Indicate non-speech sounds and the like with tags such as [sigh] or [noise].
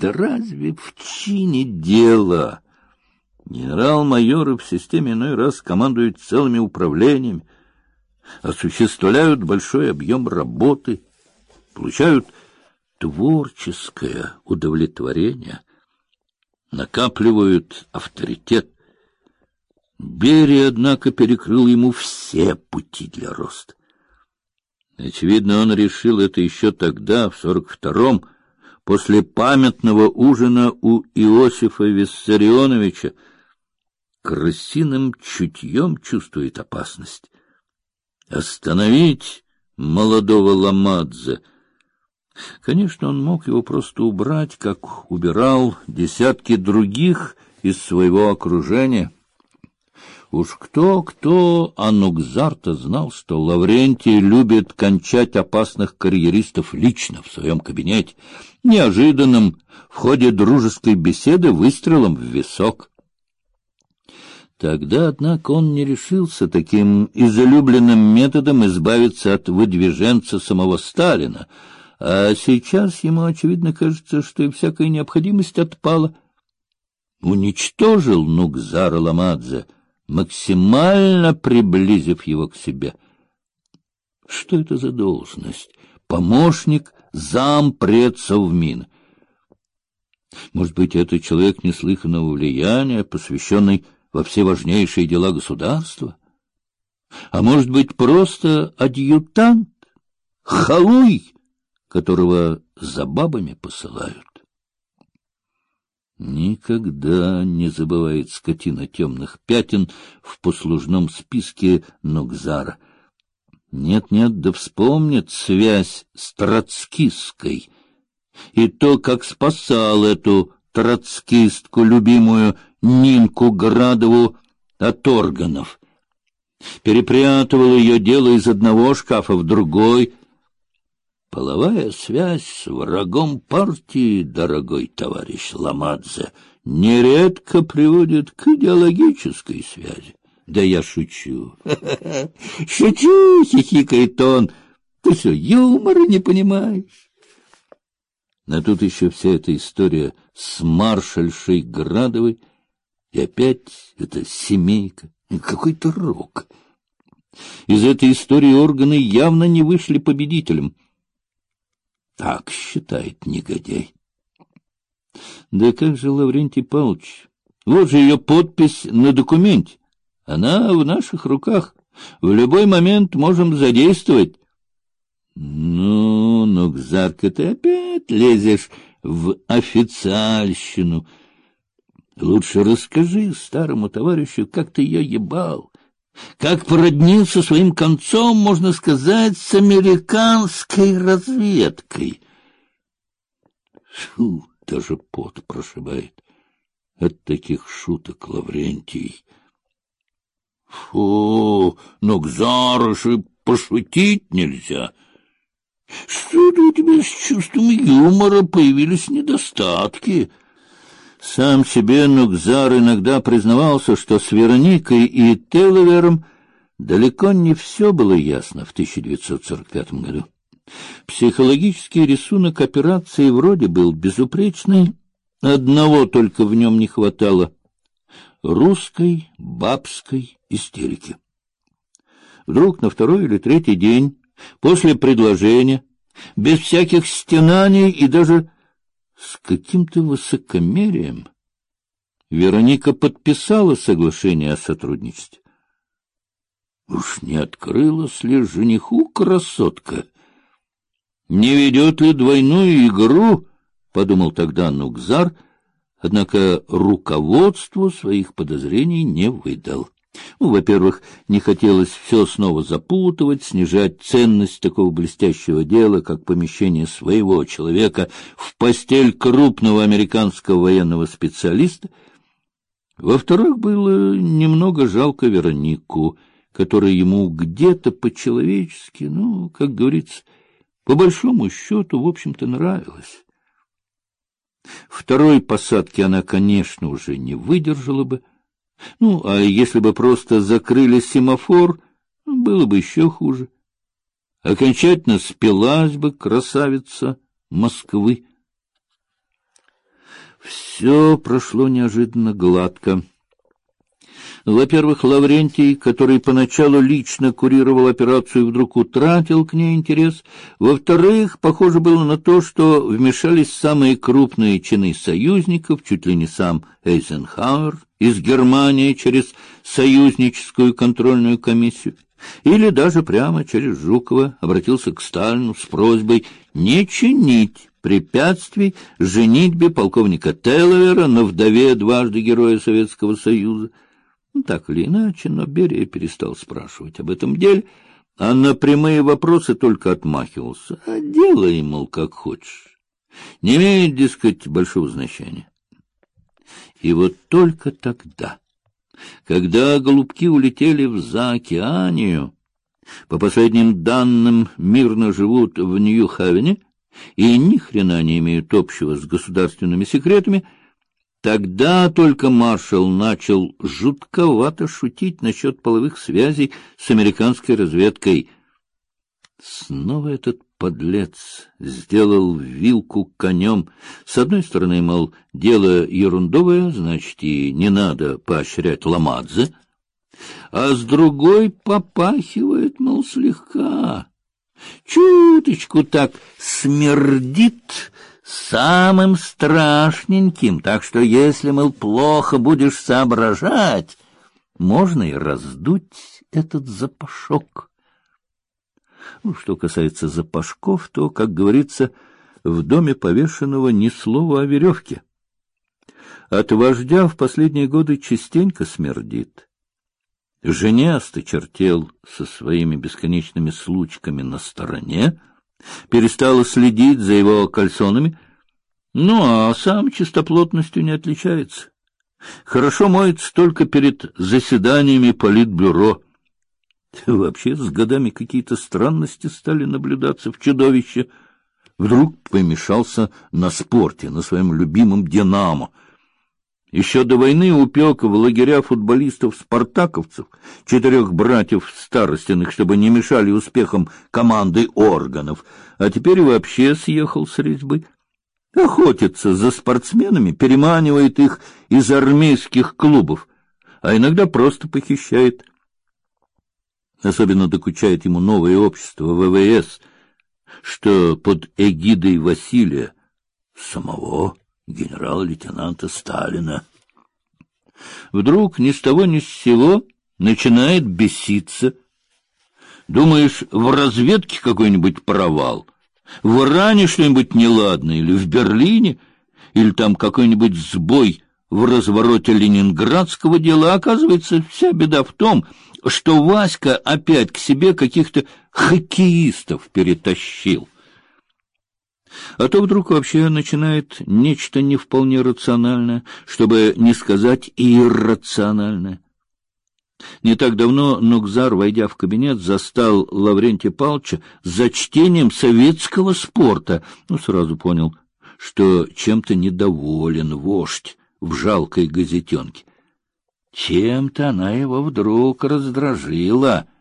Да разве в чине дело? Генерал-майоры в системе иной раз командуют целыми управлениями, осуществляют большой объем работы, получают творческое удовлетворение, накапливают авторитет. Берия, однако, перекрыл ему все пути для роста. Очевидно, он решил это еще тогда, в сорок втором, после памятного ужина у Иосифа Виссарионовича, крысиным чутьем чувствует опасность. Остановить молодого Ламадзе. Конечно, он мог его просто убрать, как убирал десятки других из своего окружения. Уж кто-кто, а Нукзар-то знал, что Лаврентий любит кончать опасных карьеристов лично в своем кабинете, неожиданным, в ходе дружеской беседы выстрелом в висок. Тогда, однако, он не решился таким излюбленным методом избавиться от выдвиженца самого Сталина, а сейчас ему, очевидно, кажется, что и всякая необходимость отпала. Уничтожил Нукзара Ламадзе — максимально приблизив его к себе. Что это за должность? Помощник зампредсовмин. Может быть, это человек неслыханного влияния, посвященный во все важнейшие дела государства? А может быть, просто адъютант, халуй, которого за бабами посылают? Никогда не забывает скотина темных пятен в послужном списке Нокзара. Нет-нет, да вспомнит связь с троцкистской и то, как спасал эту троцкистку, любимую Нинку Градову от органов. Перепрятывал ее дело из одного шкафа в другой, Половая связь с врагом партии, дорогой товарищ Ламадзе, нередко приводит к идеологической связи. Да я шучу. [laughs] Шучу, хихикает он. Ты что, юмора не понимаешь? А тут еще вся эта история с маршальшей Градовой, и опять эта семейка, какой-то рок. Из этой истории органы явно не вышли победителем — так считает негодяй. Да как же, Лаврентий Павлович, вот же ее подпись на документе. Она в наших руках. В любой момент можем задействовать. Ну, ну, Кзарка, ты опять лезешь в официальщину. Лучше расскажи старому товарищу, как ты ее ебал как породнился своим концом, можно сказать, с американской разведкой. Фу, даже пот прошибает от таких шуток Лаврентий. Фу, но к Зарыше пошутить нельзя. Что-то у тебя с чувством юмора появились недостатки. Сам себе Нукзар иногда признавался, что с Вероникой и Телловером далеко не все было ясно в 1945 году. Психологический рисунок операции вроде был безупречный, одного только в нем не хватало — русской бабской истерики. Вдруг на второй или третий день после предложения, без всяких стенаний и даже с каким-то высокомерием Вероника подписала соглашение о сотрудничестве. Уж не открылась ли жениху красотка? Не ведет ли двойную игру? подумал тогда Нукзар, однако руководству своих подозрений не выдал. Ну, во-первых, не хотелось все снова запутывать, снижать ценность такого блестящего дела, как помещение своего человека в постель крупного американского военного специалиста. Во-вторых, было немного жалко Веронику, которая ему где-то по-человечески, ну, как говорится, по большому счету, в общем-то, нравилась. Второй посадки она, конечно, уже не выдержала бы, ну, а если бы просто закрыли семафор, было бы еще хуже. Окончательно спилась бы красавица Москвы. все прошло неожиданно гладко. Во-первых, Лаврентий, который поначалу лично курировал операцию, вдруг утратил к ней интерес. Во-вторых, похоже было на то, что вмешались самые крупные чины союзников, чуть ли не сам Эйзенхауэр из Германии через союзническую контрольную комиссию, или даже прямо через Жукова обратился к Сталину с просьбой не чинить препятствий женитьбе полковника Теллера на вдове дважды Героя Советского Союза. Ну, так или иначе, но Берия перестал спрашивать об этом деле, а на прямые вопросы только отмахивался. А делай, мол, как хочешь. Не имеет, дескать, большого значения. И вот только тогда, когда голубки улетели в Заокеанию, по последним данным, мирно живут в Нью-Хавене и ни хрена не имеют общего с государственными секретами, Тогда только маршал начал жутковато шутить насчет половых связей с американской разведкой. Снова этот подлец сделал вилку конем. С одной стороны, мол, дело ерундовое, значит, и не надо поощрять Ламадзе, а с другой попахивает, мол, слегка. Чуточку так смердит самым страшненьким, так что если, мол, плохо будешь соображать, можно и раздуть этот запашок. Ну, что касается запашков, то, как говорится, в доме повешенного ни слова о веревке. От вождя в последние годы частенько смердит. Жене осточертел со своими бесконечными случками на стороне, перестала следить за его кальсонами, ну, а сам чистоплотностью не отличается. Хорошо моется только перед заседаниями политбюро. Вообще с годами какие-то странности стали наблюдаться в чудовище. Вдруг помешался на спорте, на своем любимом «Динамо», еще до войны упек в лагеря футболистов-спартаковцев, четырех братьев старостиных, чтобы не мешали успехам команды органов, а теперь вообще съехал с резьбы. Охотится за спортсменами, переманивает их из армейских клубов, а иногда просто похищает. Особенно докучает ему новое общество ВВС, что под эгидой Василия самого генерал-лейтенанта Сталина. Вдруг ни с того ни с сего начинает беситься. Думаешь, в разведке какой-нибудь провал, в Иране что-нибудь неладное, или в Берлине, или там какой-нибудь сбой в развороте ленинградского дела. Оказывается, вся беда в том, что Васька опять к себе каких-то хоккеистов перетащил. А то вдруг вообще начинает нечто не вполне рациональное, чтобы не сказать иррациональное. Не так давно Нукзар, войдя в кабинет, застал Лаврентия Павловича за чтением советского спорта. Ну, сразу понял, что чем-то недоволен вождь в жалкой газетенке. Чем-то она его вдруг раздражила —